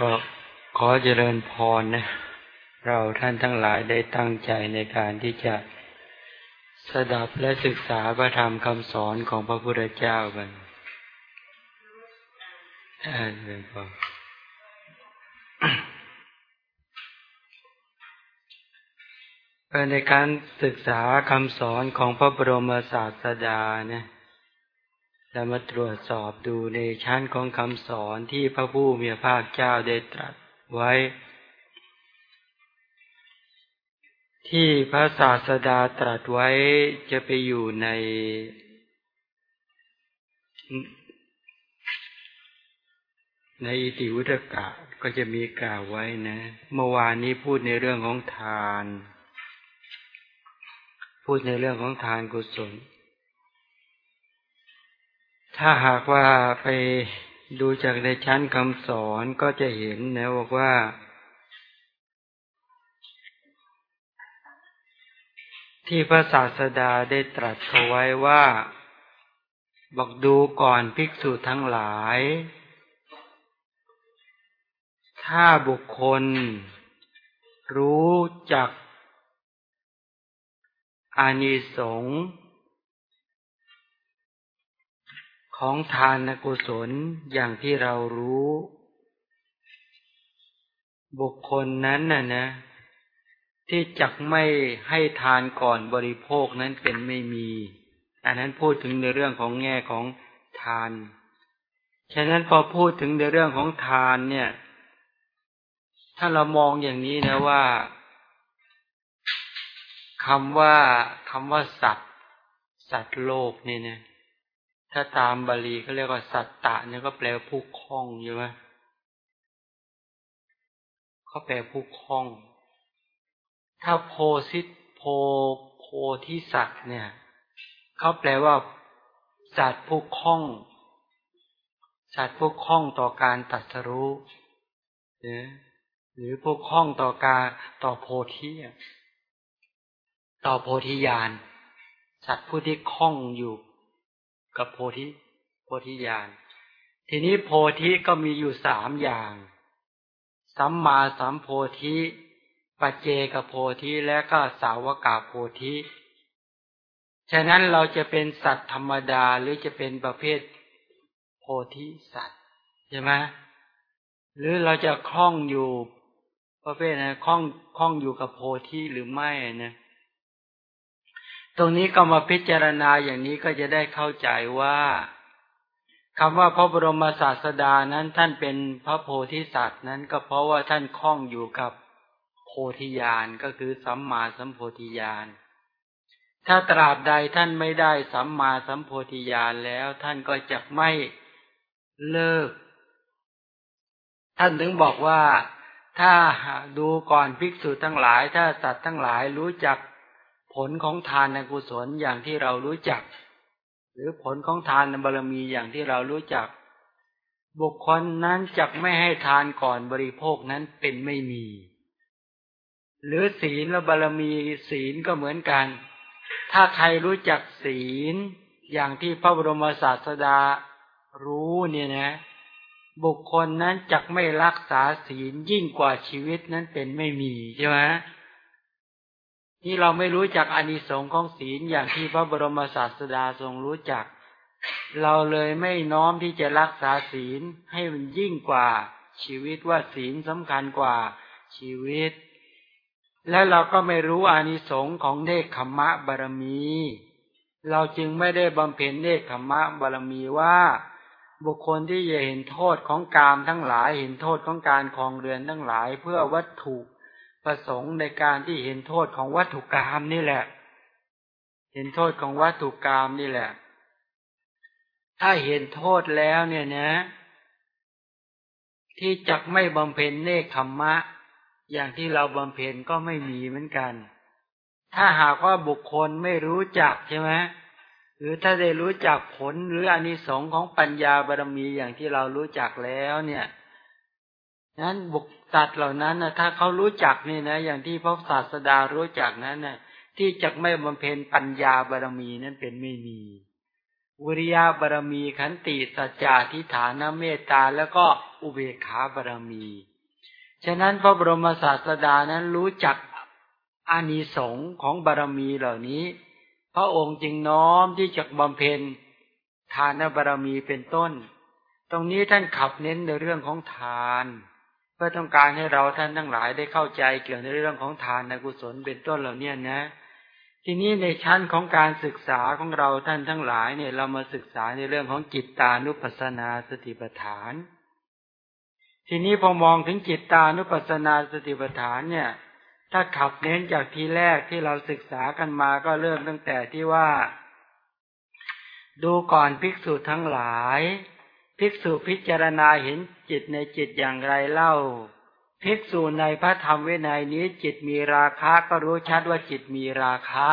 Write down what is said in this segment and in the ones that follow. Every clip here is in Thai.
ก็ขอเจริญพรนะ เราท่านทั้งหลายได้ตั้งใจในการที่จะสดับและศึกษาพระธรรมคำสอนของพระพุทธเจ้ากัน เลยพอในการศึกษาคำสอนของพระบรมศาสดาเนี่ยเรามาตรวจสอบดูในชั้นของคำสอนที่พระผู้มีพระภาคเจ้าได้ตรัสไว้ ที่พระศาสดาตรัสไว้จะไปอยู่ใน ในอิติวุตกะก็จะมีกล่าวไว้นะ เมื่อวานนี้พูดในเรื่องของทาน พูดในเรื่องของทานกุศล ถ้าหากว่าไปดูจากในชั้นคำสอนก็จะเห็นนะบอกว่า ที่พระศาสดาได้ตรัสเอาไว้ว่า บอกดูก่อนภิกษุทั้งหลาย ถ้าบุคคล รู้จักอานิสงส์ของทานกุศลอย่างที่เรารู้ บุคคลนั้นน่ะนะ ที่จักไม่ให้ทานก่อนบริโภคนั้นเป็นไม่มี อันนั้นพูดถึงในเรื่องของแง่ของทาน ฉะนั้นพอพูดถึงในเรื่องของทานเนี่ย ถ้าเรามองอย่างนี้นะว่าคำว่าคำว่าสัตว์ สัตว์โลกนี่เนี่ยถ้าตามบาลีเขาเรียกว่าสัตตะเนี่ยก็แปลผู้คล้องใช่ไหมเขาแปลผู้คล้อง ถ้าโพสิตโพโพธิสัตว์เนี่ยเขาแปลว่า สัตว์ผู้คล้อง สัตว์ผู้คล้องต่อการตัดสรู้เนี่ย หรือผู้คล้องต่อการต่อโพธิต่อโพธิญาณสัตว์ผู้ที่คล้องอยู่กับโพธิโพธิญาณทีนี้โพธิก็มีอยู่สามอย่าง สัมมาสัมโพธิปัจเจกโพธิและก็สาวกาโพธิฉะนั้นเราจะเป็นสัตว์ธรรมดาหรือจะเป็นประเภทโพธิสัตว์ใช่ไหมหรือเราจะคล้องอยู่ ประเภทนะคล้องคล้องอยู่กับโพธิหรือไม่นะตรงนี้ก็มาพิจารณาอย่างนี้ก็จะได้เข้าใจว่าคำว่าพระบรมศาสดานั้นท่านเป็นพระโพธิสัตว์นั้นก็เพราะว่าท่านคล้องอยู่กับโพธิญาณก็คือสัมมาสัมโพธิญาณถ้าตราบใดท่านไม่ได้สัมมาสัมโพธิญาณแล้วท่านก็จะไม่เลิก ท่านถึงบอกว่า ถ้าดูก่อนภิกษุทั้งหลาย ถ้าสัตว์ทั้งหลายรู้จักผลของทานในกุศลอย่างที่เรารู้จัก หรือผลของทานในบารมีอย่างที่เรารู้จัก บุคคลนั้นจักไม่ให้ทานก่อนบริโภคนั้นเป็นไม่มี หรือศีลและบารมีศีลก็เหมือนกัน ถ้าใครรู้จักศีลอย่างที่พระบรมศาสดารู้เนี่ยนะ บุคคลนั้นจักไม่รักษาศีลยิ่งกว่าชีวิตนั้นเป็นไม่มีใช่ไหมที่เราไม่รู้จักอานิสงส์ของศีลอย่างที่พระบรมศาสดาทรงรู้จัก เราเลยไม่น้อมที่จะรักษาศีลให้มันยิ่งกว่าชีวิตว่าศีลสำคัญกว่าชีวิต และเราก็ไม่รู้อานิสงส์ของเนคขมะบารมี เราจึงไม่ได้บำเพ็ญเนคขมะบารมีว่า บุคคลที่จะเห็นโทษของกามทั้งหลาย เห็นโทษของการคลองเรือนทั้งหลาย เพื่อวัตถุประสงค์ในการที่เห็นโทษของวัตถุกรรมนี่แหละ เห็นโทษของวัตถุกรรมนี่แหละ ถ้าเห็นโทษแล้วเนี่ยนะ ที่จักไม่บำเพ็ญเนคขมมะ อย่างที่เราบำเพ็ญก็ไม่มีเหมือนกัน ถ้าหากว่าบุคคลไม่รู้จักใช่ไหม หรือถ้าได้รู้จักผลหรืออานิสงส์ของปัญญาบารมีอย่างที่เรารู้จักแล้วเนี่ย นั้นบุคสัตว์เหล่านั้นนะถ้าเขารู้จักนี่นะ อย่างที่พระศาสดารู้จักนั้นนะที่จะไม่บำเพ็ญปัญญาบารมีนั้นเป็นไม่มีวิริยะบารมีขันติสัจจะทิฏฐานเมตตาแล้วก็อุเบกขาบารมี ฉะนั้นพระบรมศาสดานั้นรู้จักอานิสงส์ของบารมีเหล่านี้ พระองค์จึงน้อมที่จะบำเพ็ญทานบารมีเป็นต้น ตรงนี้ท่านขับเน้นในเรื่องของทาน เพื่อต้องการให้เราท่านทั้งหลายได้เข้าใจเกี่ยวในเรื่องของทานในกุศลเป็นต้นเหล่านี้นะ ทีนี้ในชั้นของการศึกษาของเราท่านทั้งหลายเนี่ย เรามาศึกษาในเรื่องของจิตตานุปัสสนาสติปัฏฐาน ทีนี้พอมองถึงจิตตานุปัสสนาสติปัฏฐานเนี่ย ถ้าขับเน้นจากทีแรกที่เราศึกษากันมาก็เริ่มตั้งแต่ที่ว่า ดูก่อนภิกษุทั้งหลาย ภิกษุพิจารณาเห็นจิตในจิตอย่างไรเล่า ภิกษุในพระธรรมวินัยนี้จิตมีราคะก็รู้ชัดว่าจิตมีราคะ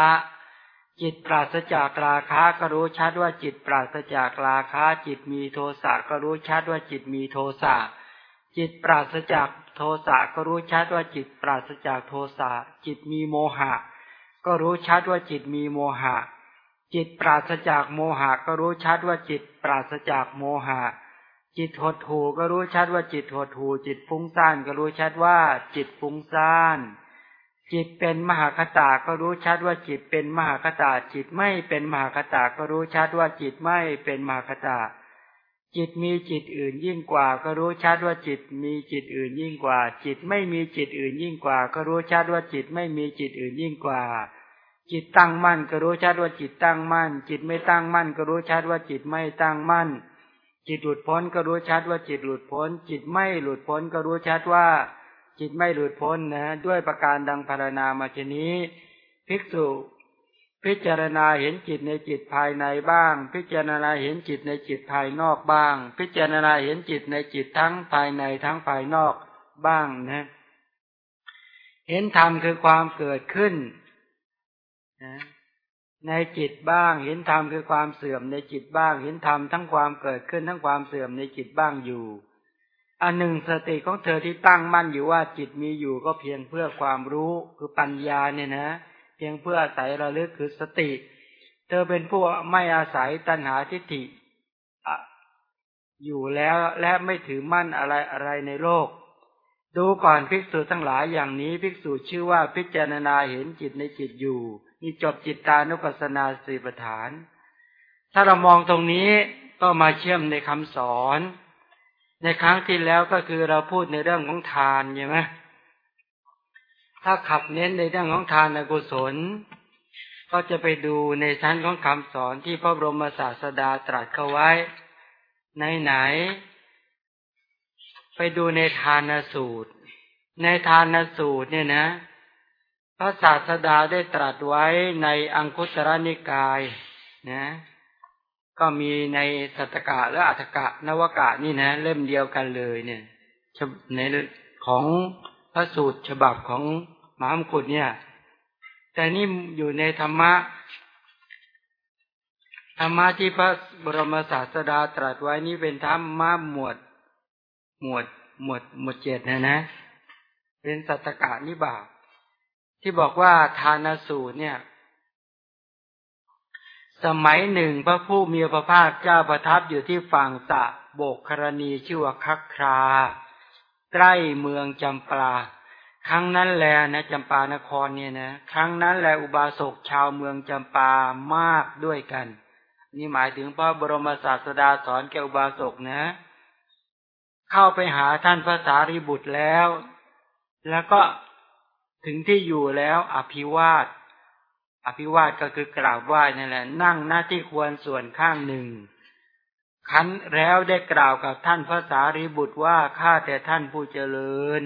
จิตปราศจากราคะก็รู้ชัดว่าจิตปราศจากราคะจิตมีโทสะก็รู้ชัดว่าจิตมีโทสะจิตปราศจาก โทสะก็รู้ชัดว่าจิตปราศจากโทสะจิตมีโมหะ ก็รู้ชัดว่าจิตมีโมหะ จิตปราศจากโมหะ ก็รู้ชัดว่าจิตปราศจากโมหะ จิตหดหูก็รู้ชัดว่าจิตหดหูจิตฟุ้งซ่านก็รู้ชัดว่าจิตฟุ้งซ่านจิตเป็นมหาคตาก็รู้ชัดว่าจิตเป็นมหาคตาจิตไม่เป็นมหาคตาก็รู้ชัดว่าจิตไม่เป็นมหาคตา จิตมีจิตอื่นยิ่งกว่า ก็รู้ชัดว่าจิตมีจิตอื่นยิ่งกว่า จิตไม่มีจิตอื่นยิ่งกว่า ก็รู้ชัดว่าจิตไม่มีจิตอื่นยิ่งกว่า จิตตั้งมั่น ก็รู้ชัดว่าจิตตั้งมั่น จิตไม่ตั้งมั่น ก็รู้ชัดว่าจิตไม่ตั้งมั่น จิตหลุดพ้นก็รู้ชัดว่าจิตหลุดพ้น จิตไม่หลุดพ้นก็รู้ชัดว่า จิตไม่หลุดพ้นนะ ด้วยประการดังพารณามาชนี้ ภิกษุ พิจารณาเห็นจิตในจิตภายในบ้าง พิจารณาเห็นจิตในจิตภายนอกบ้าง พิจารณาเห็นจิตในจิตทั้งภายในทั้งภายนอกบ้างนะ เห็นธรรมคือความเกิดขึ้นนะในจิตบ้าง เห็นธรรมคือความเสื่อมในจิตบ้าง เห็นธรรมทั้งความเกิดขึ้นทั้งความเสื่อมในจิตบ้างอยู่อันหนึ่งสติของเธอที่ตั้งมั่นอยู่ว่าจิตมีอยู่ก็เพียงเพื่อความรู้คือปัญญาเนี่ยนะ เพียงเพื่ออาศัยระลึกคือสติ เธอเป็นผู้ไม่อาศัยตัณหาทิฏฐิอยู่แล้วและไม่ถือมั่นอะไรอะไรในโลก ดูก่อนภิกษุทั้งหลายอย่างนี้ภิกษุชื่อว่าพิจารณาเห็นจิตในจิตอยู่นี่จบจิตตานุปัสสนาสีปฐาน ถ้าเรามองตรงนี้ก็มาเชื่อมในคำสอน ในครั้งที่แล้วก็คือเราพูดในเรื่องของทานใช่ไหม ถ้าขับเน้นในเรื่องของทานกุศล ก็จะไปดูในชั้นของคำสอนที่พระบรมศาสดาตรัสเข้าไว้ ในไหน ไปดูในทานสูตร ในทานสูตรเนี่ยนะ พระศาสดาได้ตรัสไว้ในอังคุตรนิกาย นะ ก็มีในสัตกะและอัตกะนวกะนี่นะ เล่มเดียวกันเลยเนี่ยในของพระสูตรฉบับของ มหามกุฎเนี่ย แต่นี่อยู่ในธรรมะ ธรรมะที่พระบรมศาสดาตรัสไว้นี่เป็นธรรมะหมวด หมวด หมวด หมวดเจ็ดนะนะ เป็นสัตกะนิบาตที่บอกว่าทานสูตรเนี่ย สมัยหนึ่งพระผู้มีพระภาคเจ้าประทับอยู่ที่ฝั่งสะโบกครณีชื่อว่าคักคราใกล้เมืองจำปา ครั้งนั้นแลนะจำปานครเนี่ยนะครั้งนั้นแลอุบาสกชาวเมืองจำปามากด้วยกัน นี่หมายถึงพระบรมศาสดาสอนแก่อุบาสกนะ เข้าไปหาท่านพระสารีบุตรแล้ว แล้วก็ถึงที่อยู่แล้วอภิวาท อภิวาทก็คือกราบไหว้นั่นแหละ นั่งหน้าที่ควรส่วนข้างหนึ่งขันแล้วได้กล่าวกับท่านพระสารีบุตรว่าข้าแต่ท่านผู้เจริญ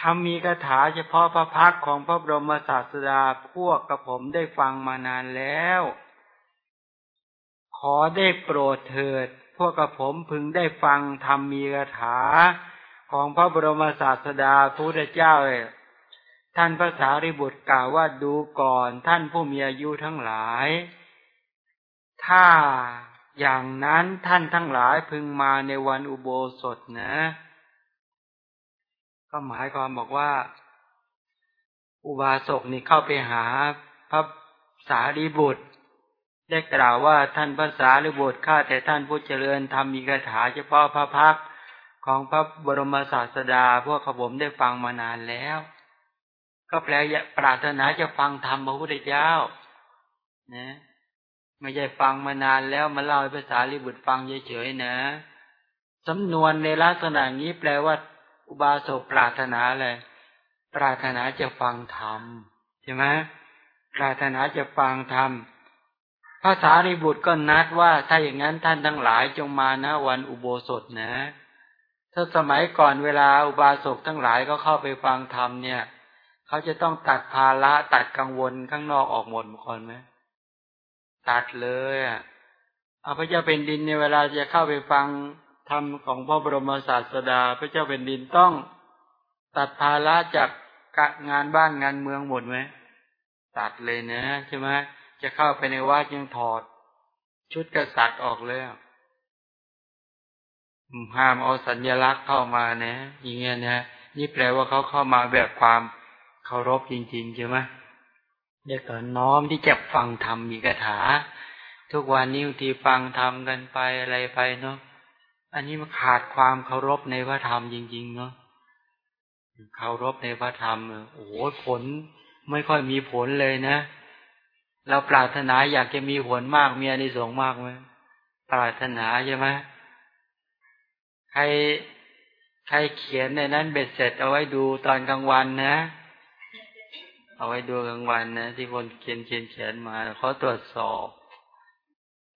ทำมีคาถาเฉพาะพระพักของพระบรมศาสดาพวกกระผมได้ฟังมานานแล้ว ขอได้โปรดเถิด พวกกระผมพึงได้ฟังทำมีคาถาของพระบรมศาสดาพุทธเจ้าท่านพระสารีบุตรกล่าวว่าดูก่อนท่านผู้มีอายุทั้งหลาย ถ้าอย่างนั้นท่านทั้งหลายพึงมาในวันอุโบสถนะ ก็หมายความบอกว่า อุบาสกนี่เข้าไปหาพระสารีบุตร ได้กล่าวว่าท่านพระสารีบุตรข้าแต่ท่านผู้เจริญทำมีคาถาเฉพาะพระพักของพระบรมศาสดา พวกขผมได้ฟังมานานแล้ว ก็แปลปรารถนาจะฟังธรรมพระพุทธเจ้า นะไม่ใช่ฟังมานานแล้วมาเล่าให้ภาษาลิบุตรฟังเฉยๆนะ สำนวนในลักษณะนี้แปลว่า อุบาสกปรารถนาอะไรปรารถนาจะฟังธรรมใช่ไหมปรารถนาจะฟังธรรมภาษาริบุตรก็นัดว่าถ้าอย่างนั้นท่านทั้งหลายจงมานะวันอุโบสถนะ ถ้าสมัยก่อนเวลาอุบาสกทั้งหลายก็เข้าไปฟังธรรมเนี่ยเขาจะต้องตัดภาระตัดกังวลข้างนอกออกหมดหมดคนไหมตัดเลยอะเอาพระเจ้าเป็นดินในเวลาจะเข้าไปฟัง ธรรมของพระบรมศาสดาพระเจ้าเป็นดินต้องตัดภาระจากงานบ้านงานเมืองหมดไหมตัดเลยนะใช่ไหมจะเข้าไปในวัดยังถอด ชุดกษัตริย์ออกเลยห้ามเอาสัญลักษณ์เข้ามานะอย่างเงี้ยนะนี่แปลว่าเขาเข้ามาแบบความเคารพจริง ๆ ใช่ไหมเดี๋ยวก่อนน้อมที่จะฟังธรรมมีคาถา ทุกวันนี้ที่ฟังธรรมกันไปอะไรไปเนาะ อันนี้มันขาดความเคารพในพระธรรมจริง ๆ เนาะเคารพในพระธรรมโอ้โหผลไม่ค่อยมีผลเลยนะ เราปรารถนาอยากจะมีผลมากมีอานิสงส์มากไหมปรารถนาใช่ไหมใครใครเขียนในนั้นเบ็ดเสร็จเอาไว้ดูตอนกลางวันนะ เอาไว้ดูกลางวันนะ ที่คนเขียนเขียนเขียนมาเขาตรวจสอบ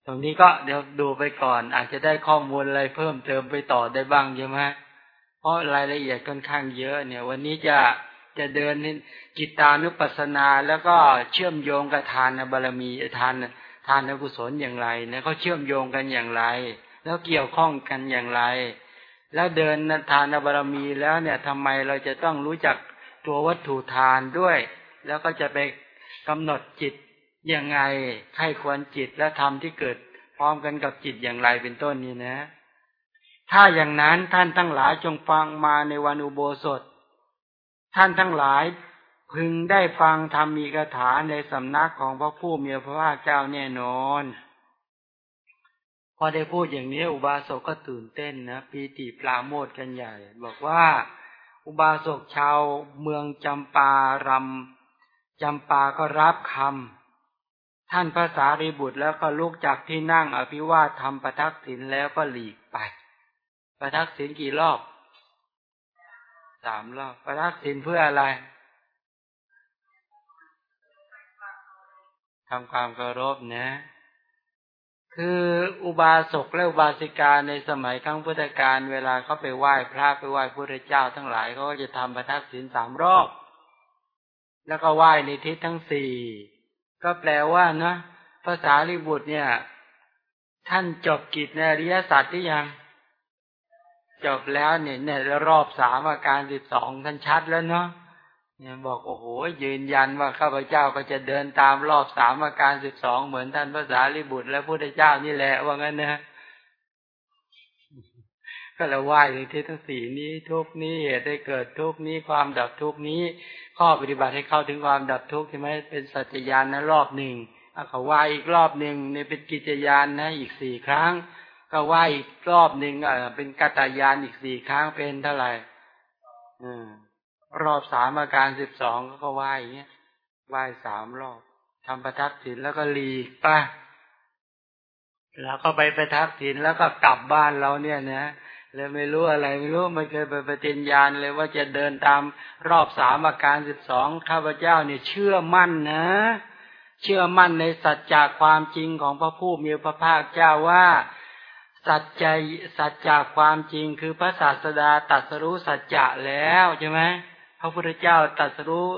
ตรงนี้ก็เดี๋ยวดูไปก่อน อาจจะได้ข้อมูลอะไรเพิ่มเติมไปต่อได้บ้างใช่ไหมเพราะรายละเอียดค่อนข้างเยอะเนี่ย วันนี้จะจะเดินจิตานุปัสสนา แล้วก็เชื่อมโยงกับทานบารมีทานทานกุศลอย่างไรเนี่ยเขาเชื่อมโยงกันอย่างไร แล้วเกี่ยวข้องกันอย่างไร แล้วเดินทานบารมีแล้วเนี่ยทำไมเราจะต้องรู้จักตัววัตถุทานด้วย แล้วก็จะไปกำหนดจิต ยังไงให้ควรจิตและธรรมที่เกิดพร้อมกันกับจิตอย่างไรเป็นต้นนี้นะ ถ้าอย่างนั้นท่านทั้งหลายจงฟังมาในวันอุโบสถ ท่านทั้งหลายพึงได้ฟังธรรมมีคาถาในสำนักของพระผู้มีพระภาคเจ้าแน่นอน พอได้พูดอย่างนี้อุบาสกก็ตื่นเต้นนะปีติปลาโมดกันใหญ่ บอกว่าอุบาสกชาวเมืองจำปารำจำปาก็รับคำ ท่านภาษารีบุตรแล้วก็ลุกจากที่นั่งอภิวาททำประทักษิณแล้วก็หลีกไป ประทักษิณกี่รอบสามรอบประทักษิณเพื่ออะไรทำความเคารพนะ คืออุบาสกและอุบาสิกาในสมัยครั้งพุทธกาลเวลาเขาไปไหว้พระไปไหว้พระเจ้าทั้งหลายเขาก็จะทำประทักษิณสามรอบ แล้วก็ไหว้ในทิศทั้งสี่ ก็แปลว่านะภาษาลิบุตรเนี่ย ท่านจบกิจในอริยสัจที่ยัง จบแล้วเนี่ยเนี่ยรอบสามอาการสิบสองท่านชัดแล้วเนาะเนี่ยบอกโอ้โหยืนยันว่าข้าพเจ้าก็จะเดินตามรอบสามอาการสิบสองเหมือนท่านภาษาลิบุตรและพระพุทธเจ้านี่แหละว่างั้นนะ ก็เราไหว้ในทิศทั้งสี่นี้ ทุกนี้เหตุได้เกิดทุกนี้ความดับทุกนี้ ข้อปฏิบัติให้เข้าถึงความดับทุกใช่ไหมเป็นสัจญานนะรอบหนึ่งเขาว่าอีกรอบหนึ่งในเป็นกิจยานนะอีกสี่ครั้ง ก็ว่าอีกรอบหนึ่งเออเป็นกัตยานอีกสี่ครั้งเป็นเท่าไหร่อืมรอบสามอาการสิบสองก็ไหว้อย่างเงี้ยไหว้สามรอบทำประทักษิณแล้วก็หลีกไปแล้วก็ไปประทักษิณแล้วก็กลับบ้านเราเนี่ยนะ เลยไม่รู้อะไรไม่รู้ไม่เคยไปปฏิญญาณเลยว่าจะเดินตามรอบสามอาการสิบสองข้าพเจ้าเนี่ยเชื่อมั่นนะ เชื่อมั่นในสัจจะความจริงของพระผู้มีพระภาคเจ้าว่าสัจจะสัจจะความจริงคือพระศาสดาตัดสรู้สัจจะแล้วใช่ไหมพระพุทธเจ้าตัดสรู้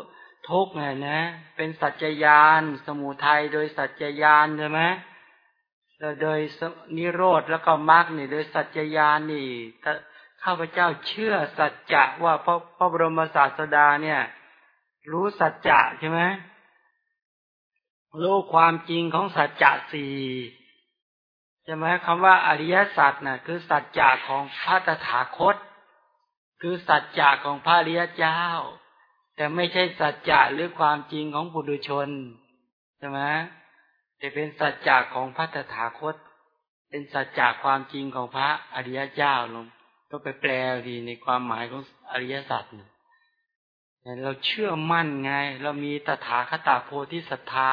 ทุกไงนะ เป็นสัจจยาน สมุทัยโดยสัจจยานใช่ไหม โดยนิโรธแล้วก็มรรคนี่ โดยสัจจญาณนี่ข้าพเจ้าเชื่อสัจจะว่าพระพระบรมศาสดาเนี่ย รู้สัจจะใช่ไหมรู้ความจริงของสัจจะสี่ใช่ไหมคำว่าอริยสัจน่ะ คือสัจจะของพระตถาคต คือสัจจะของพระอริยเจ้า แต่ไม่ใช่สัจจะหรือความจริงของบุตุชนใช่ไหม แต่เป็นสัจจะของพระตถาคต เป็นสัจจะความจริงของพระอริยเจ้าลงก็ไปแปลดีในความหมายของอริยสัจเนี่ยเราเชื่อมั่นไง เรามีตถาคตโพธิศรัทธา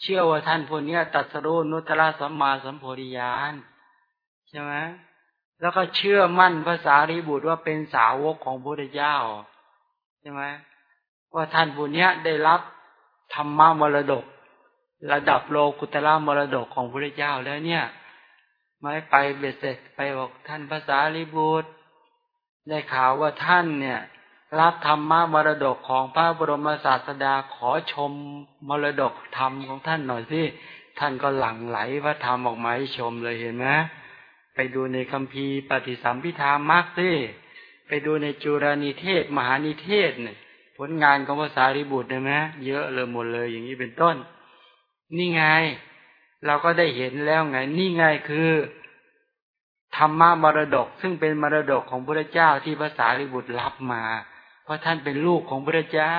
เชื่อว่าท่านพวกนี้ตัสรุนุตตะสัมมาสัมโพธิญาณใช่ไหมแล้วก็เชื่อมั่นภาษาริบุตรว่าเป็นสาวกของพระพุทธเจ้าใช่ไหมว่าท่านผู้นี้ได้รับธรรมะมรดก ระดับโลกุตละมรดกของพระเจ้าแล้วเนี่ยไม่ไปเบ็ดเสร็จไปบอกท่านภาษาริบุตรได้ข่าวว่าท่านเนี่ย รับธรรมะมรดกของพระบรมศาสดาขอชมมรดกธรรมของท่านหน่อยสิท่านก็หลั่งไหลพระธรรมออกมาให้ชมเลยเห็นไหมไปดูในคัมภีร์ปฏิสัมพิธามักสิไปดูในจุรานิเทศ มหานิเทศเนี่ยผลงานของภาษาริบุตรได้ไหมเยอะเลยหมดเลยอย่างนี้เป็นต้น นี่ไง เราก็ได้เห็นแล้วไง นี่ไงคือธรรมะมรดก ซึ่งเป็นมรดกของพระเจ้าที่ภาษาริบุตรรับมา เพราะท่านเป็นลูกของพระเจ้า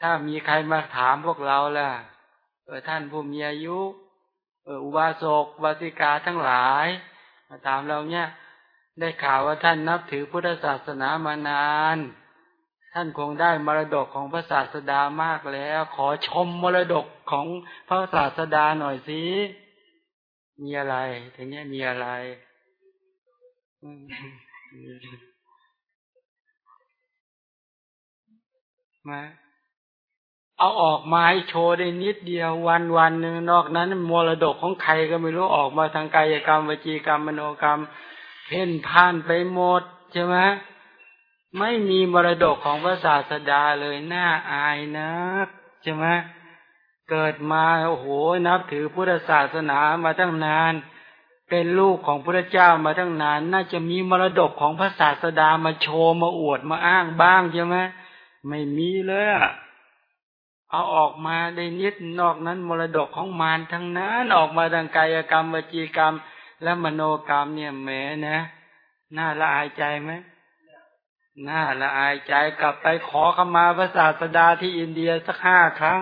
ถ้ามีใครมาถามพวกเราล่ะเออท่านผู้มีอายุเอออุบาสกวาสิกาทั้งหลาย มาถามเราเนี่ย ได้ข่าวว่าท่านนับถือพุทธศาสนามานาน ท่านคงได้มรดกของพระศาสดามากแล้ว ขอชมมรดกของพระศาสดาหน่อยสิมีอะไรถึงเนี้มีอะไรมาเอาออกมาให้โชว์ได้นิดเดียววันวันหนึ่งนอกนั้นมรดกของใครก็ไม่รู้ออกมาทางกายกรรมวจีกรรมมโนกรรม เพ่นพ่านไปหมดใช่ไหม ไม่มีมรดกของพระศาสดาเลยน่าอายนะใช่ไหมเกิดมาโอ้โหนับถือพุทธศาสนามาตั้งนาน เป็นลูกของพระเจ้ามาตั้งนาน น่าจะมีมรดกของพระศาสดามาโชว์มาอวดมาอ้างบ้างใช่ไหมไม่มีเลยเอาออกมาได้นิดนอกนั้นมรดกของมารทั้งนั้นออกมาทางกายกรรมวจีกรรม และมโนกรรมเนี่ยแหมนะ น่าละอายใจไหม น่าละอายใจกลับไปขอขมาพระศาสดาที่อินเดียสักห้าครั้ง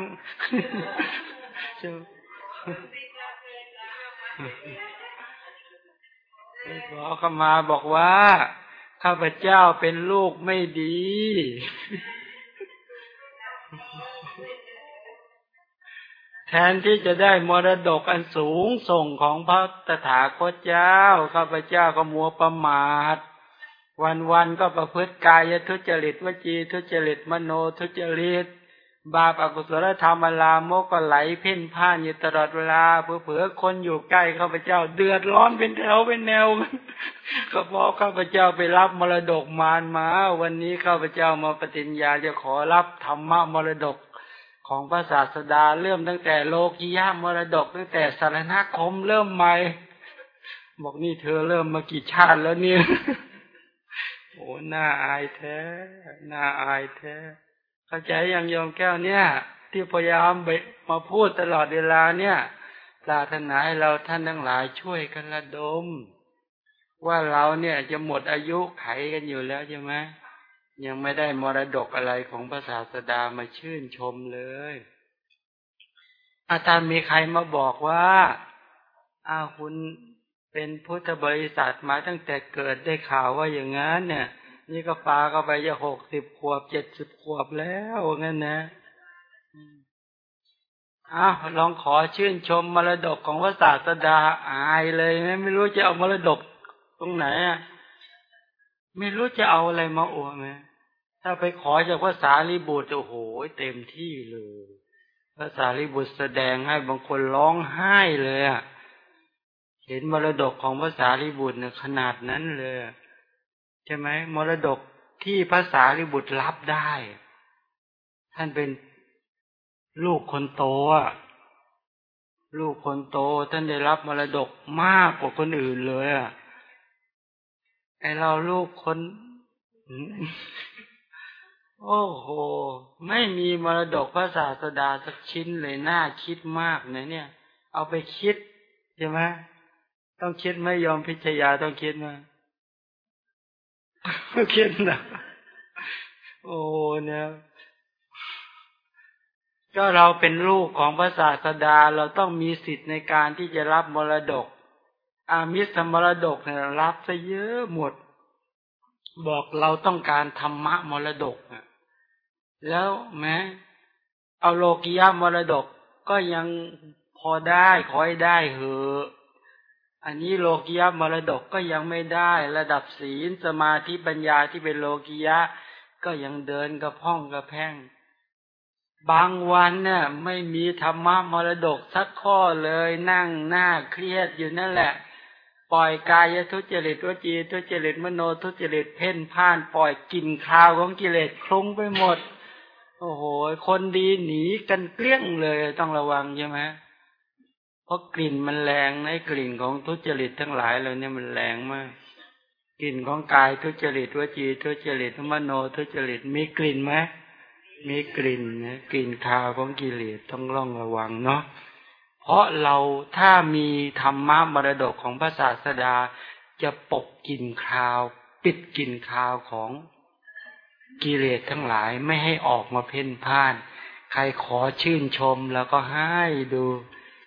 ขอขมาบอกว่า ข้าพเจ้าเป็นลูกไม่ดี แทนที่จะได้มรดกอันสูงส่งของพระตถาคตเจ้า ข้าพเจ้าก็มัวประมาท วันวันก็ประพฤติกายทุจริตวจีทุจริตมโนทุจริต บาปอกุศลธรรมลามกก็ไหลเพ่นพ่านอยู่ตลอดเวลาเผื่อเผื่อคนอยู่ใกล้ข้าพเจ้าเดือดร้อนเป็นแถวเป็นแนวก็เพราะข้าพเจ้าไปรับมรดกมารมา วันนี้ข้าพเจ้ามาปฏิญญาจะขอรับธรรมะมรดกของพระศาสดาเริ่มตั้งแต่โลกิยามรดกตั้งแต่สารณคมเริ่มใหม่บอกนี่เธอเริ่มมากี่ชาติแล้วเนี่ย โอ้หน้าอายแท้หน้าอายแท้ เข้าใจยังยอมแก้วเนี่ย ที่พยายามมาพูดตลอดเวลาเนี่ยปรารถนาให้เราท่านทั้งหลายช่วยกันระดม ว่าเราเนี่ยจะหมดอายุไขกันอยู่แล้วใช่ไหมยังไม่ได้มรดกอะไรของพระศาสดามาชื่นชมเลยอาจารย์มีใครมาบอกว่าอ้าวคุณ เป็นพุทธบริษัทมาตั้งแต่เกิดได้ข่าวว่าอย่างนั้นเนี่ย นี่ก็ปาเข้าไปจะหกสิบขวบเจ็ดสิบขวบแล้วงั้นนะอ้าวลองขอชื่นชมมรดกของพระศาสดาอายเลยไม่รู้จะเอามรดกตรงไหนอะไม่รู้จะเอาอะไรมาอวดไหมถ้าไปขอจากภาษาลิบุตรโอ้โหเต็มที่เลยภาษาลิบุตรแสดงให้บางคนร้องไห้เลยอะ เห็นมรดกของภาษาลิบุตรเนี่ยขนาดนั้นเลยใช่ไหมมรดกที่ภาษาลิบุตรรับได้ ท่านเป็นลูกคนโตอะลูกคนโตท่านได้รับมรดกมากกว่าคนอื่นเลยอะไอเราลูกคน โอ้โห ไม่มีมรดกพระศาสดาสักชิ้นเลยน่าคิดมากนะเนี่ย เอาไปคิดใช่ไหม ต้องคิดไม่ยอมพิชยาต้องคิดนะคิดนะโอ้เนี่ยก็เราเป็นลูกของพระศาสดาเราต้องมีสิทธิ์ในการที่จะรับมรดก อามิสมรดกเนี่ยรับซะเยอะหมด บอกเราต้องการธรรมะมรดกแล้วแม้เอาโลกียมรดกก็ยังพอได้ขอให้ได้เหอะ อันนี้โลกียมรดกก็ยังไม่ได้ ระดับศีลสมาธิปัญญาที่เป็นโลกียะ ก็ยังเดินกระพ้องกระแพงบางวันเนี่ยไม่มีธรรมะมรดกสักข้อเลยนั่งหน้าเครียดอยู่นั่นแหละ ปล่อยกายทุจริตวจีทุจริตมโนทุจริตเพ่นพ่านปล่อยกลิ่นคาวของกิเลสคลุ้งไปหมด โอ้โห คนดีหนีกันเกลี้ยงเลยต้องระวังใช่ไหม เพราะกลิ่นมันแรงในกลิ่นของทุจริตทั้งหลายเลยเนี่ยมันแรงมาก กลิ่นของกายทุจริตวจีทุจริตมโนทุจริตมีกลิ่นไหมมีกลิ่นนะกลิ่นคาวของกิเลสต้องร่องระวังเนาะเพราะเราถ้ามีธรรมะมรดกของพระศาสดา จะปกกลิ่นคาว ปิดกลิ่นคาวของกิเลสทั้งหลายไม่ให้ออกมาเพ่นพ่าน ใครขอชื่นชมแล้วก็ให้ดู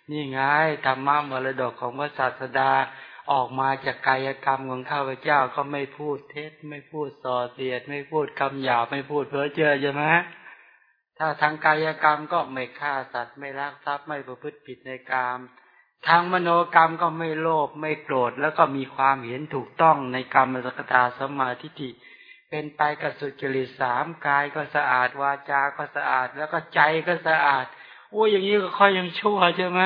นี่ไงธรรมะมรดกของพระศาสดาออกมาจากกายกรรมของข้าพเจ้าก็ไม่พูดเท็จไม่พูดส่อเสียด ไม่พูดคำหยาบไม่พูดเพ้อเจ้อใช่ไหมถ้าทางกายกรรมก็ไม่ฆ่าสัตว์ไม่ลักทรัพย์ไม่ประพฤติผิดในกรรมทางมโนกรรมก็ไม่โลภไม่โกรธแล้วก็มีความเห็นถูกต้องในกรรมสกตาสมาธิิเป็นไปกับสุจริตสามกายก็สะอาดวาจาก็สะอาด แล้วก็ใจก็สะอาด โอ้อย่างนี้ก็ค่อยยังชั่วใช่ไหม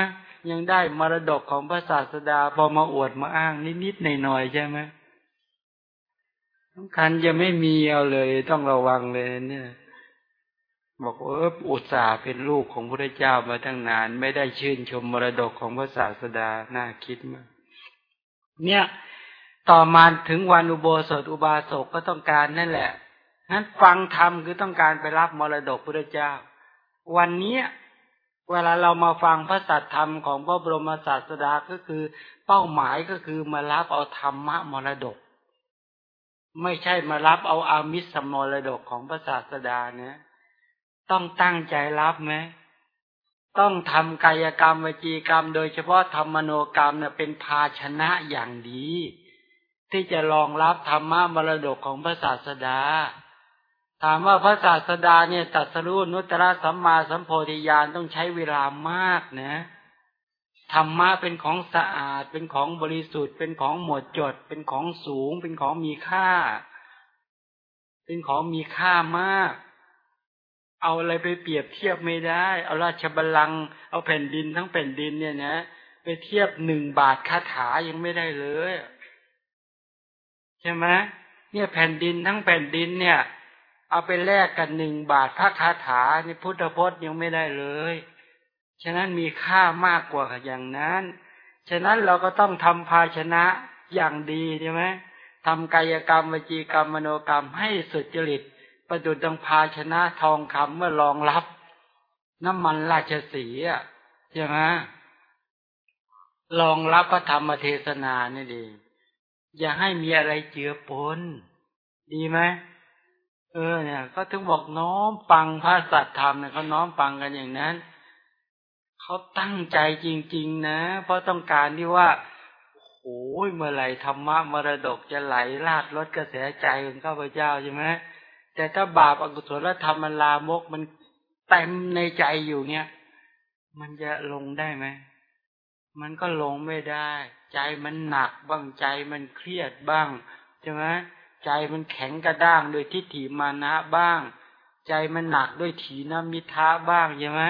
ยังได้มรดกของพระศาสดาพอมาอวดมาอ้างนิดๆหน่อยๆใช่ไหมสำคัญจะไม่มีเอาเลย ต้องระวังเลยเนี่ย บอกเอออุตส่าห์เป็นลูกของพระเจ้ามาตั้งนาน ไม่ได้ชื่นชมมรดกของพระศาสดาน่าคิดมากเนี่ย ต่อมาถึงวันอุโบสถอุบาสกก็ต้องการนั่นแหละนั้นฟังธรรมคือต้องการไปรับมรดกพระเจ้า วันนี้ เวลาเรามาฟังพระสัทธรรมของพระบรมศาสดาก็คือ เป้าหมายก็คือมารับเอาธรรมะมรดก ไม่ใช่มารับเอาอามิสมรดกของพระศาสดานะ ต้องตั้งใจรับไหมต้องทำกายกรรมวจีกรรม โดยเฉพาะธรรมโนกรรมเนี่ยเป็นภาชนะอย่างดี ที่จะรองรับธรรมะมรดกของพระศาสดา ถามว่าพระศาสดาเนี่ยตัดสรุนุตตรสัมมาสัมโพธิญาณต้องใช้เวลามากนะธรรมะเป็นของสะอาด เป็นของบริสุทธิ์ เป็นของหมดจด เป็นของสูง เป็นของมีค่า เป็นของมีค่ามาก เอาอะไรไปเปรียบเทียบไม่ได้ เอาราชบัลลังก์เอาแผ่นดินทั้งแผ่นดินเนี่ยนะ ไปเทียบหนึ่งบาทคาถายังไม่ได้เลย ใช่ไหมเนี่ยแผ่นดินทั้งแผ่นดินเนี่ย เอาไปแลกกันหนึ่งบาทพระคาถาในพุทธพจน์ยังไม่ได้เลย ฉะนั้นมีค่ามากกว่าอย่างนั้น ฉะนั้นเราก็ต้องทำภาชนะอย่างดีใช่ไหมทำกายกรรมวจีกรรมมโนกรรมให้สุดจริต ประดุจดังภาชนะทองคำเมื่อรองรับ น้ำมันราชสีอะใช่ไหมรองรับพระธรรมเทศนานี่ดี อย่าให้มีอะไรเจือปนดีไหม เออเนี่ย ก็ถึงบอกน้อมฟังพระสัตธรรมเนี่ยเขาน้อมฟังกันอย่างนั้นเขาตั้งใจจริง ๆ นะ เพราะต้องการที่ว่าโอ้ยเมื่อไหร่ธรรมะมรดกจะไหลลาดลดกระแสใจของข้าพเจ้าใช่ไหมแต่ถ้าบาปอกุศลธรรมมันลามกมันเต็มในใจอยู่เนี่ย มันจะลงได้ไหมมันก็ลงไม่ได้ ใจมันหนักบ้างใจมันเครียดบ้างใช่ไหม ใจมันแข็งกระด้างโดยทิฏฐิมานะบ้าง ใจมันหนักด้วยถีนมิทะบ้างใช่ไหม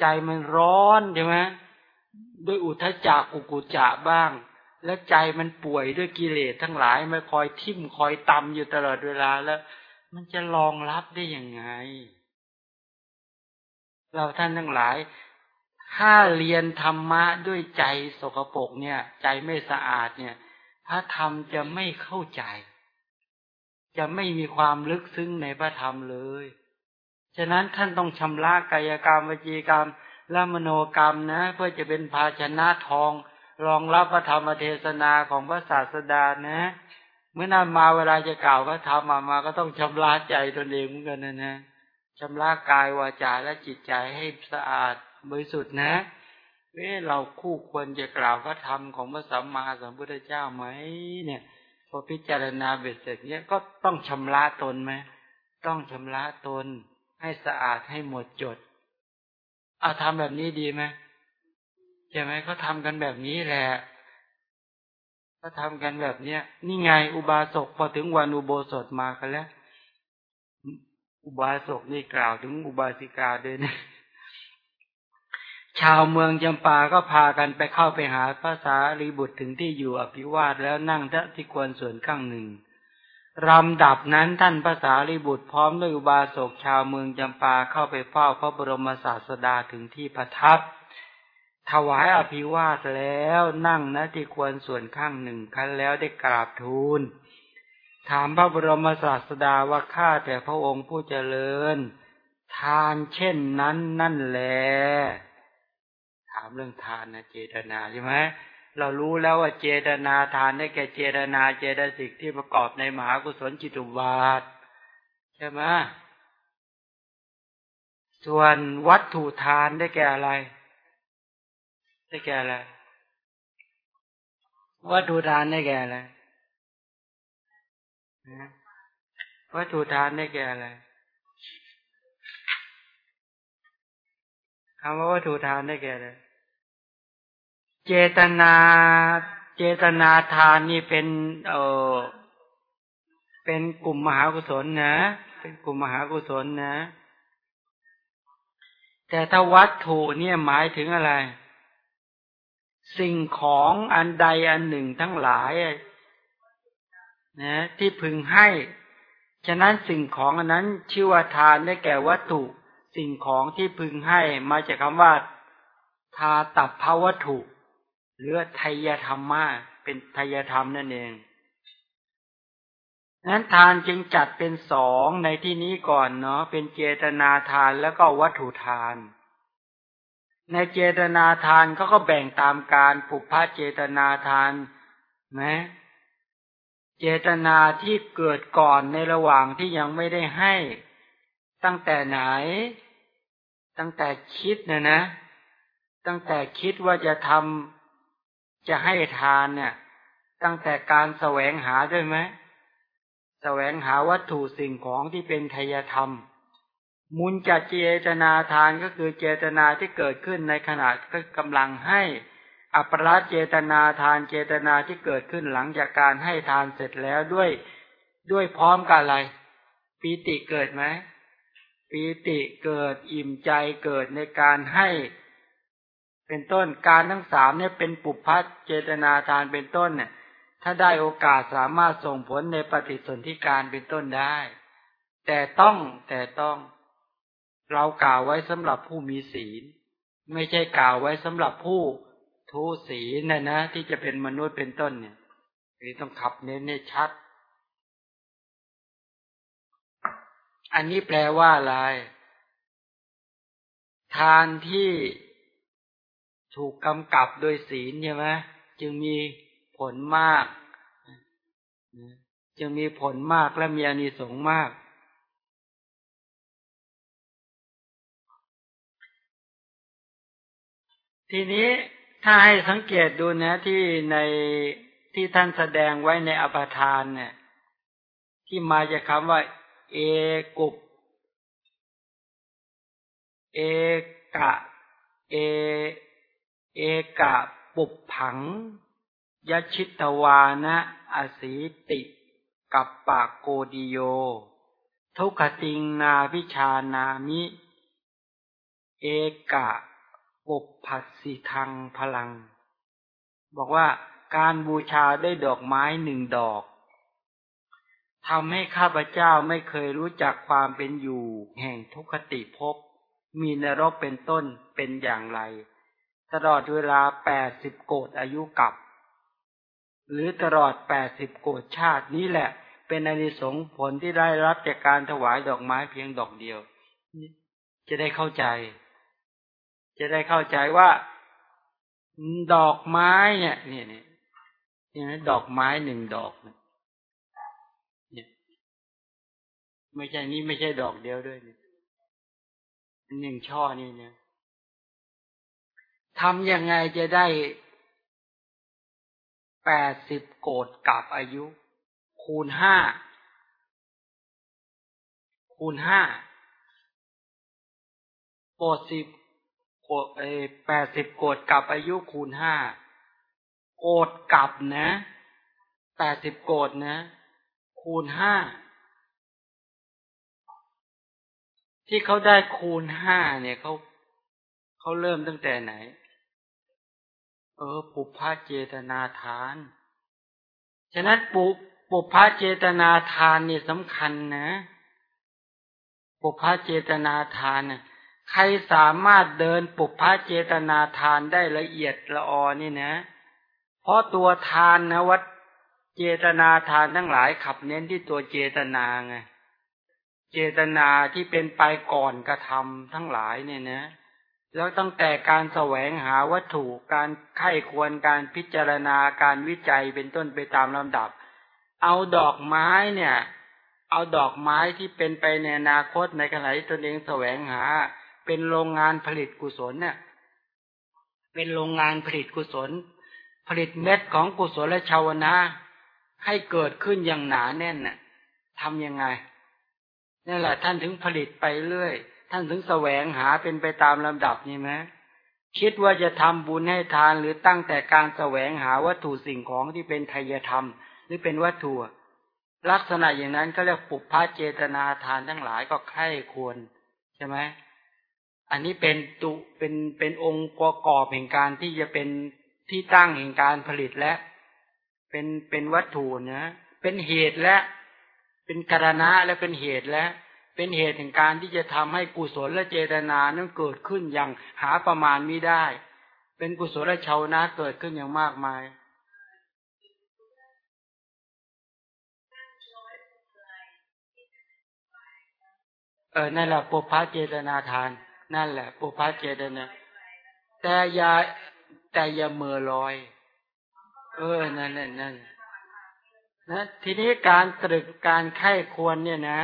ใจมันร้อนใช่ไหมด้วยอุทจักกุกุจะบ้าง และใจมันป่วยด้วยกิเลสทั้งหลายมาคอยทิ่มคอยตำอยู่ตลอดเวลาแล้ว มันจะรองรับได้ยังไง เราท่านทั้งหลายถ้าเรียนธรรมะด้วยใจสกปรกเนี่ย ใจไม่สะอาดเนี่ย พระธรรมจะไม่เข้าใจ จะไม่มีความลึกซึ้งในพระธรรมเลย ฉะนั้นท่านต้องชำระกายกรรมวจีกรรม และมโนกรรมนะ เพื่อจะเป็นภาชนะทอง รองรับพระธรรมเทศนาของพระศาสดานะ เมื่อนั้นมาเวลาจะกล่าวพระธรรมมามาก็ต้องชำระใจตนเองเหมือนกันนะนะชำระกายวาจาและจิตใจให้สะอาดบริสุทธิ์นะเอ้เราคู่ควรจะกล่าวพระธรรมของพระสัมมาสัมพุทธเจ้าไหมเนี่ย พอพิจารณาเบ็ดเสร็จเนี่ยก็ต้องชำระตนไหมต้องชำระตน ให้สะอาดให้หมดจดเอาทำแบบนี้ดีไหมใช่ไหมเขาทากันแบบนี้แหละเขาทากันแบบเนี้ยนี่ไงอุบาสกพอถึงวันอุโบสถมากันแล้ว อุบาสกนี่กล่าวถึงอุบาสิกาด้วยนะ ชาวเมืองจำปาก็พากันไปเข้าไปหาพระสารีบุตรถึงที่อยู่อภิวาทแล้วนั่งที่ควรส่วนข้างหนึ่งรำดับนั้นท่านภาษาลิบุตรพร้อมด้วยอุบาสกชาวเมืองจำปาเข้าไปเฝ้าพระบรมศาสดาถึงที่ประทับ ถวายอภิวาสแล้วนั่งณที่ควรส่วนข้างหนึ่งคันแล้วได้กราบทูล ถามพระบรมศาสดาว่าข้าแต่พระองค์ผู้เจริญ ทานเช่นนั้นนั่นแหละ ถามเรื่องทานนะเจตนาใช่ไหมเรารู้แล้วว่าเจตนาทานได้แก่เจตนาเจตสิกที่ประกอบในมหากุศลจิตุบาทใช่ไหมส่วนวัตถุทานได้แก่อะไร ได้แก่อะไร วัตถุทานได้แก่อะไรวัตถุทานได้แก่อะไร คำว่าวัตถุทานได้แก่อะไรเจตนา เจตนาทานนี่เป็นเออเป็นกลุ่มมหากุศลนะ เป็นกลุ่มมหากุศลนะ แต่ถ้าวัตถุเนี่ยหมายถึงอะไร สิ่งของอันใดอันหนึ่งทั้งหลายนะที่พึงให้ ฉะนั้นสิ่งของอันนั้นชื่อว่าทานได้แก่วัตถุ สิ่งของที่พึงให้มาจากคำว่า ทาตับภาวัตถุหรือไทยธรรมะเป็นไทยธรรมนั่นเองนั้นทานจึงจัดเป็นสองในที่นี้ก่อนเนาะเป็นเจตนาทานแล้วก็วัตถุทาน ในเจตนาทานเขาก็แบ่งตามการปุพพะเจตนาทานนะเจตนาที่เกิดก่อนในระหว่างที่ยังไม่ได้ให้ ตั้งแต่ไหน ตั้งแต่คิดนะนะ ตั้งแต่คิดว่าจะทำจะให้ทานเนี่ย ตั้งแต่การแสวงหาด้วยไหมแสวงหาวัตถุสิ่งของที่เป็นทยธรรม มุนจัดเจตนาทานก็คือเจตนาที่เกิดขึ้นในขณะก็กำลังให้ อัปราเจตนาทานเจตนาที่เกิดขึ้นหลังจากการให้ทานเสร็จแล้วด้วย ด้วยพร้อมกันอะไรปีติเกิดไหม ปีติเกิดอิ่มใจเกิดในการให้ เป็นต้นการทั้งสามเนี่ยเป็นปุพพัชเจตนาทานเป็นต้นเนี่ย ถ้าได้โอกาสสามารถส่งผลในปฏิสนธิการเป็นต้นได้ แต่ต้องแต่ต้อง เรากล่าวไว้สำหรับผู้มีศีล ไม่ใช่กล่าวไว้สำหรับผู้ทุศีลนะนะที่จะเป็นมนุษย์เป็นต้นเนี่ยนี่ต้องขับเน้นให้ชัด อันนี้แปลว่าอะไร ทานที่ถูกกำกับโดยศีลใช่ไหมจึงมีผลมาก จึงมีผลมากและมีอานิสงส์มาก ทีนี้ถ้าให้สังเกตดูนะที่ในที่ท่านแสดงไว้ในอภทานเนี่ย ที่มาจากคำว่า เอกุบเอกะ เอ เอกะปุบผัง ยชิตวานะอสีติ กับปากโกดิโย ทุกขติงนาวิชานามิ เอกะปุบผัสสิทางพลัง บอกว่าการบูชาได้ดอกไม้หนึ่งดอก ทำให้ข้าพเจ้าไม่เคยรู้จักความเป็นอยู่ แห่งทุกขติภพ มีนรกเป็นต้นเป็นอย่างไร ตลอดเวลาแปดสิบโกดอายุกับ หรือตลอดแปดสิบโกดชาตินี้แหละ เป็นอนิสงส์ผลที่ได้รับจากการถวายดอกไม้เพียงดอกเดียว จะได้เข้าใจ จะได้เข้าใจว่า ดอกไม้เนี่ย เนี่ยเนี่ยดอกไม้หนึ่งดอกเนี่ย ไม่ใช่นี่ไม่ใช่ดอกเดียวด้วยเนี่ยหนึ่งช่อนี่เนี่ยทำยังไงจะได้แปดสิบโกดกับอายุ คูณห้าคูณห้าโกดสิบโกดเอแปดสิบโกดกับอายุคูณห้าโกดกับนะแปดสิบโกดนะ คูณห้า ที่เขาได้คูณห้าเนี่ยเขาเขาเริ่มตั้งแต่ไหน เออ ปุพพะเจตนาทาน ฉะนั้นปุปุพพะเจตนาทานเนี่ยสำคัญนะปุพพะเจตนาทานน่ะใครสามารถเดินปุพพะเจตนาทานได้ละเอียดละออนี่นะ เพราะตัวทานนะวัดเจตนาทานทั้งหลายขับเน้นที่ตัวเจตนาไง เจตนาที่เป็นไปก่อนกระทำทั้งหลายเนี่ยนะ แล้วตั้งแต่การแสวงหาวัตถุการไข้ควรการพิจารณาการวิจัยเป็นต้นไปตามลำดับ เอาดอกไม้เนี่ย เอาดอกไม้ที่เป็นไปในอนาคตในขณะที่ตนเองแสวงหา เป็นโรงงานผลิตกุศลเนี่ย เป็นโรงงานผลิตกุศล ผลิตเม็ดของกุศลและชาวนะให้เกิดขึ้นอย่างหนาแน่นน่ะทำยังไง นี่แหละ ท่านถึงผลิตไปเรื่อย ท่านถึงแสวงหาเป็นไปตามลำดับนี่ไหมคิดว่าจะทำบุญให้ทานหรือตั้งแต่การแสวงหาวัตถุสิ่งของที่เป็นไทยธรรม หรือเป็นวัตถุลักษณะอย่างนั้นก็เรียกปุพพะเจตนาทานทั้งหลายก็ใคร่ควรใช่ไหมอันนี้เป็นตุเป็นเป็นองค์ประกอบแห่งการที่จะเป็นที่ตั้งแห่งการผลิตและ เป็นเป็นวัตถุนะ เป็นเหตุและ เป็นกรณะและเป็นเหตุและเป็นเหตุแห่งการที่จะทำให้กุศลและเจตนานั้นเกิดขึ้นอย่างหาประมาณไม่ได้ เป็นกุศลและชาวนะเกิดขึ้นอย่างมากมายเออนั่นแหละปุพพะเจตนาทาน นั่นแหละปุพพะเจตนา แต่อย่าแต่อย่าเมื่อลอย เออ นั่นนั่นนั่น นะทีนี้การตรึกการไข้ควรเนี่ยนะ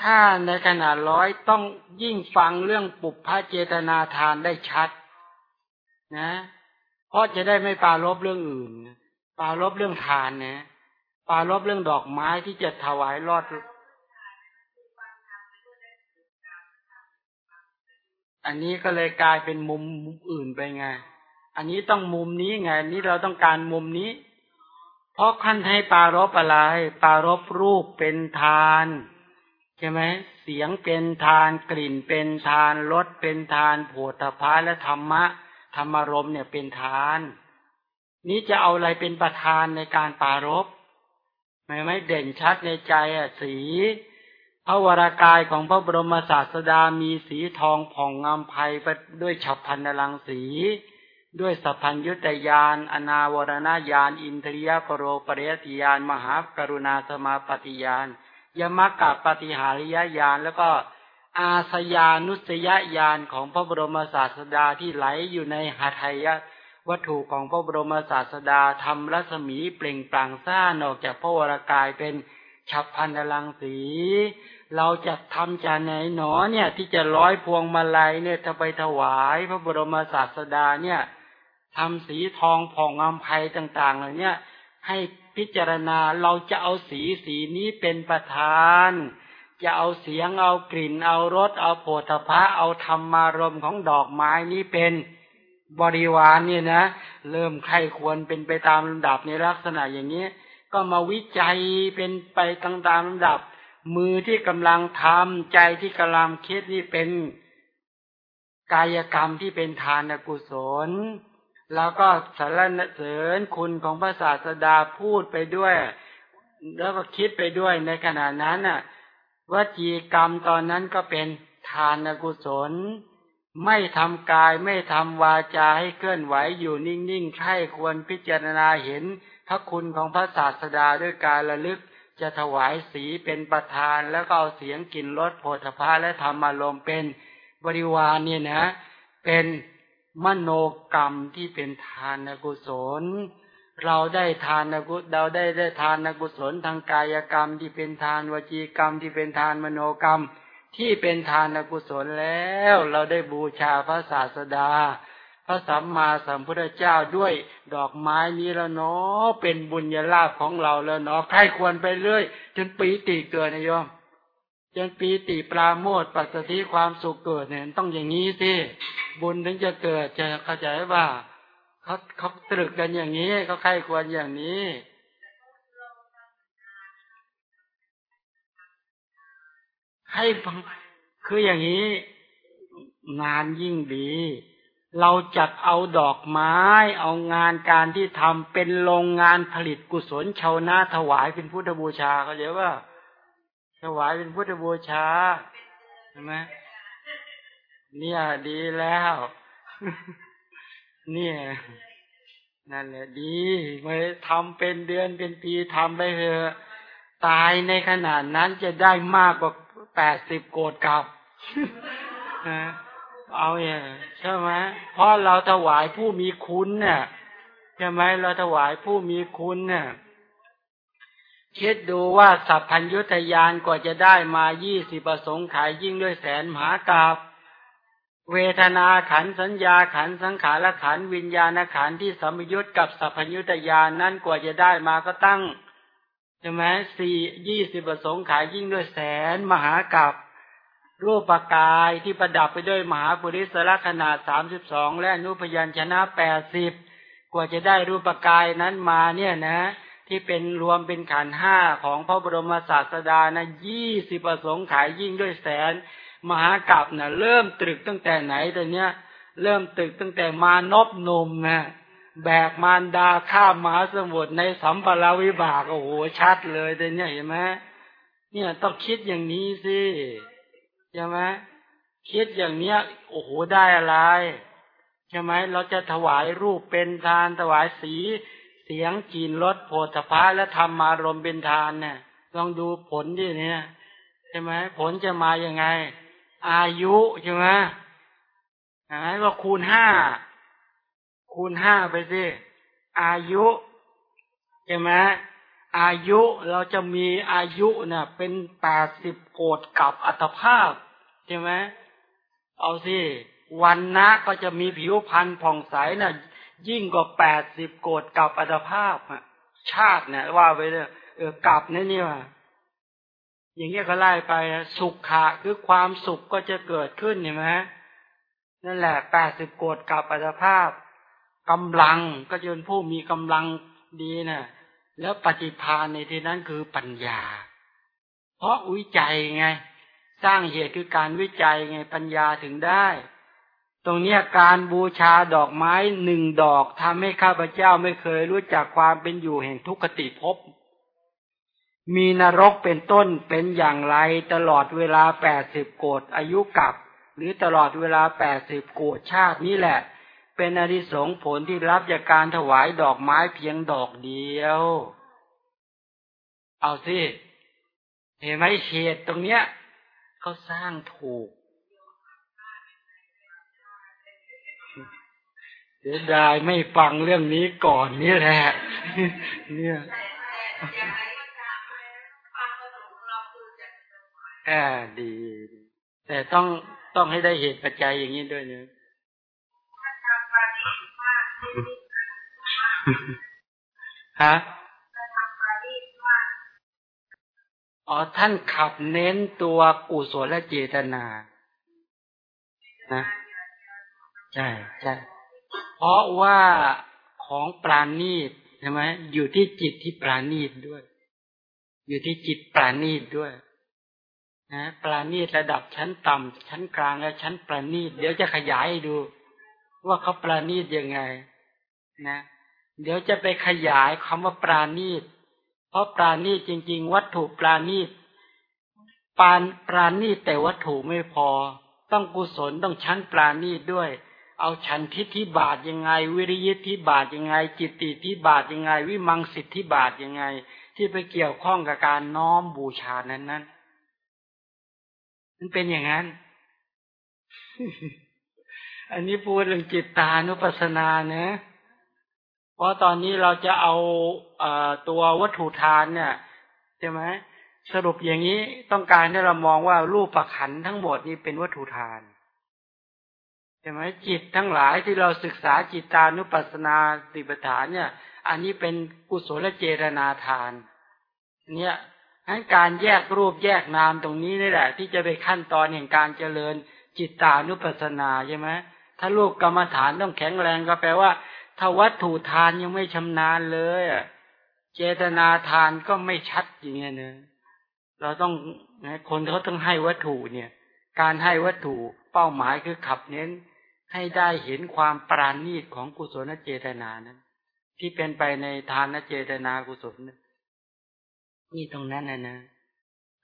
ถ้าในขณะร้อยต้องยิ่งฟังเรื่องปุพพะเจตนาทานได้ชัด นะ เพราะจะได้ไม่ปาลบเรื่องอื่นปาลบเรื่องทานนะปาลบเรื่องดอกไม้ที่จะถวายรอด อันนี้ก็เลยกลายเป็นมุมอื่นไปไง อันนี้ต้องมุมนี้ไง นี้เราต้องการมุมนี้ ราะขั้นให้ปารบอะไร ปารบรูปเป็นทานใช่ไหมเสียงเป็นทานกลิ่นเป็นทานรสเป็นทานโผฏฐาและธรรมะ ธรรมรมเนี่ยเป็นทาน นี้จะเอาอะไรเป็นประธานในการปารบไม่ไม่เด่นชัดในใจอะสีพระวรากายของพระบรมศาสดามีสีทองผ่องงามไพด้วยฉับพันลังสี ด้วยสัพพัญยุตยาน อนาวรณญาณ อินทรียปโรปริยติยาน มหากรุณาสมาปฏิยานยมกับปฏิหาริยญาณแล้วก็อาสยานุสยญาณของพระบรมศาสดาที่ไหลอยู่ในหาไทยวัตถุของพระบรมศาสดาทำรัศมีเปล่งปลั่งซ่านออกจากพระวรากายเป็นฉับพันลังสี เราจะทำจานไหนหนอเนี่ย ที่จะร้อยพวงมาลัยเนี่ยจะไปถวายพระบรมศาสดาเนี่ย ทำสีทองผ่องอำไพต่าง ๆ เหล่านี้ให้พิจารณาเราจะเอาสีสีนี้เป็นประธาน จะเอาเสียงเอากลิ่น เอารสเอาโผฏฐะเอาธรรมารมของดอกไม้นี้เป็นบริวารเนี่ยนะ เริ่มใครควรเป็นไปตามลำดับในลักษณะอย่างนี้ ก็มาวิจัยเป็นไปตามลำดับ มือที่กำลังทำใจที่กำลังคิดนี่เป็นกายกรรมที่เป็นทานกุศล แล้วก็สารเสริญคุณของพระศาสดาพูดไปด้วย แล้วก็คิดไปด้วยในขณะนั้นน่ะวจีกรรมตอนนั้นก็เป็นทานกุศล ไม่ทำกายไม่ทำวาจาให้เคลื่อนไหวอยู่นิ่งๆใครควรพิจารณาเห็นพระคุณของพระศาสดาด้วยการระลึกจะถวายสีเป็นประธานแล้วก็เอาเสียงกลิ่นรสโผฏฐพและธรรมารมเป็นบริวารเนี่ยนะ เป็น มโนกรรมที่เป็นทานกุศล เราได้ทานกุศเราได้ได้ทานกุศลทางกายกรรมที่เป็นทานวจีกรรมที่เป็นทานมโนกรรมที่เป็นทานกุศลแล้ว เราได้บูชาพระศาสดา พระสัมมาสัมพุทธเจ้าด้วยดอกไม้นี้แล้วเนาะเป็นบุญญาลาภของเราแล้วเนาะใครควรไปเรื่อย จนปีติเกิดนะโยม จนปีติปราโมทปัสสติความสุขเกิดเนี่ยต้องอย่างนี้สิบุญถึงจะเกิดจะเข้าใจว่าเขาเขาตรึกกันอย่างนี้เขาใครควรอย่างนี้ให้คืออย่างนี้ งานยิ่งดี เราจัดเอาดอกไม้ เอางานการที่ทำเป็นโรงงานผลิตกุศลชาวนาถวายเป็นพุทธบูชาเขาเรียกว่า ถวายเป็นพุทธบูชาใช่ไหมเนี่ยดีแล้ว เนี่ย นั่นแหละดีไม่ทำเป็นเดือนเป็นปีทำไปเถอะตายในขนาดนั้นจะได้มากกว่าแปดสิบโกดกับเอาเนี่ยใช่ไหมเพราะเราถวายผู้มีคุณเนี่ยใช่ไหมเราถวายผู้มีคุณเนี่ย คิดดูว่าสัพพัญยุตยานกว่าจะได้มายี่สิบประสงค์ขายยิ่งด้วยแสนมหากราบเวทนาขันสัญญาขันสังขารขันวิญญาณขันที่สมยุตกับสัพพัญยุตยานนั้นกว่าจะได้มาก็ตั้งใช่ไหมสี่ยี่สิบประสงค์ขายยิ่งด้วยแสนมหากับรูปกายที่ประดับไปด้วยมหาปุริสละขนาดสามสิบสองและนุพยัญชนะแปดสิบกว่าจะได้รูปกายนั้นมาเนี่ยนะ ที่เป็นรวมเป็นขันห้าของพระบรมศาสดานะยี่สิบประสงค์ขายยิ่งด้วยแสน มหากราบนะเริ่มตรึกตั้งแต่ไหนแต่เนี้ย เริ่มตรึกตั้งแต่มานบนมนะแบกมารดาข้ามมหาสมุทรในสัมปราวิบากโอ้โหชัดเลยแต่เนี้ยเห็นไหมเนี่ยต้องคิดอย่างนี้สิใช่ไหมคิดอย่างเนี้ยโอ้โหได้อะไรใช่ไหมเราจะถวายรูปเป็นทานถวายสี เสียงกินรสโผฏฐะและธรรมารมเป็นทานเนี่ย ลองดูผลดิเนี่ยใช่ไหมผลจะมาอย่างไง อายุใช่ไหมไหมว่าคูณห้าคูณห้าไปสิอายุใช่ไหมอายุเราจะมีอายุเนี่ยเป็นแปดสิบโกดกับอัตภาพใช่ไหมเอาสิวันนะก็จะมีผิวพรรณผ่องใสนะ่ะ ยิ่งกว่าแปดสิบโกดกับอัตภาพอะชาติเนี่ย ว่าไปเลยเออกลับนี่นี่ว่าอย่างเงี้ยก็ไล่ไปสุขะคือความสุขก็จะเกิดขึ้นเห็นไหมนั่นแหละแปดสิบโกดกับอัตภาพกำลังก็จนผู้มีกำลังดีนะ่ะ แล้วปฏิภาณในที่นั้นคือปัญญา เพราะวิจัยไง สร้างเหตุคือการวิจัยไงปัญญาถึงได้ ตรงนี้การบูชาดอกไม้หนึ่งดอกทำให้ข้าพเจ้าไม่เคยรู้จักความเป็นอยู่แห่งทุกขติภพ มีนรกเป็นต้นเป็นอย่างไรตลอดเวลาแปดสิบโกดอายุกับ หรือตลอดเวลาแปดสิบโกดชาตินี้แหละ เป็นอริสงผลที่รับจากการถวายดอกไม้เพียงดอกเดียว เอาสิ เห็นไหมเฉดตรงเนี้ยเขาสร้างถูก เสียดายไม่ฟังเรื่องนี้ก่อนนี่แหละ เนี่ยแอ่ดี แต่ต้องต้องให้ได้เหตุปัจจัยอย่างนี้ด้วยเนะฮะอ๋อท่านขับเน้นตัวกุศลและเจตนา นะ ใช่ใช่ เพราะว่าของปราณีตใช่ไหมอยู่ที่จิตที่ปราณีตด้วย อยู่ที่จิตปราณีตด้วยนะปราณีตระดับชั้นต่ำชั้นกลางและชั้นปราณีตเดี๋ยวจะขยายดู ว่าเขาปราณีตยังไง นะ เดี๋ยวจะไปขยายคำว่าปราณีต เพราะปราณีตจริง ๆ วัตถุปราณีตปานปราณีตแต่วัตถุไม่พอ ต้องกุศลต้องชั้นปราณีตด้วย เอาฉันทิฏฐิบาทยังไง วิริยทิบาทยังไง จิตติทิบาทยังไง วิมังสิทธิบาทยังไง ที่ไปเกี่ยวข้องกับการน้อมบูชานั้นนั้นมันเป็นอย่างนั้น อันนี้พูดเรื่องจิตตานุปัสสนานะ เพราะตอนนี้เราจะเอาเอตัววัตถุทานเนี่ยใช่ไหมสรุปอย่างนี้ต้องการให้เรามองว่ารูปประขันทั้งหมดนี้เป็นวัตถุทาน ใช่ไหมจิตทั้งหลายที่เราศึกษาจิตตานุปัสสนาติปฐานเนี่ย อันนี้เป็นกุศลเจตนาทาน เนี่ยทั้นการแยกรูปแยกนามตรงนี้นี่แหละ ที่จะไปขั้นตอนแห่งการเจริญจิตตานุปัสสนาใช่ไหมถ้ารูปกรรมฐานต้องแข็งแรงก็แปลว่าถ้าวัตถุทานยังไม่ชำนาญเลยเจตนาทานก็ไม่ชัดอย่างเงี้ยเนะเราต้องคนเขาต้องให้วัตถุเนี่ย การให้วัตถุเป้าหมายคือขับเน้น ให้ได้เห็นความปราณีตของกุศลเจตนานั้น ที่เป็นไปในทานเจตนากุศลนี่ตรงนั้นนะนะ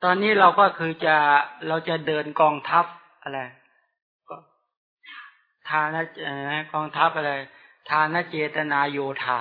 ตอนนี้เราก็คือจะเราจะเดินกองทัพอะไรก็ทานกองทัพอะไร ทานเจตนาโยธา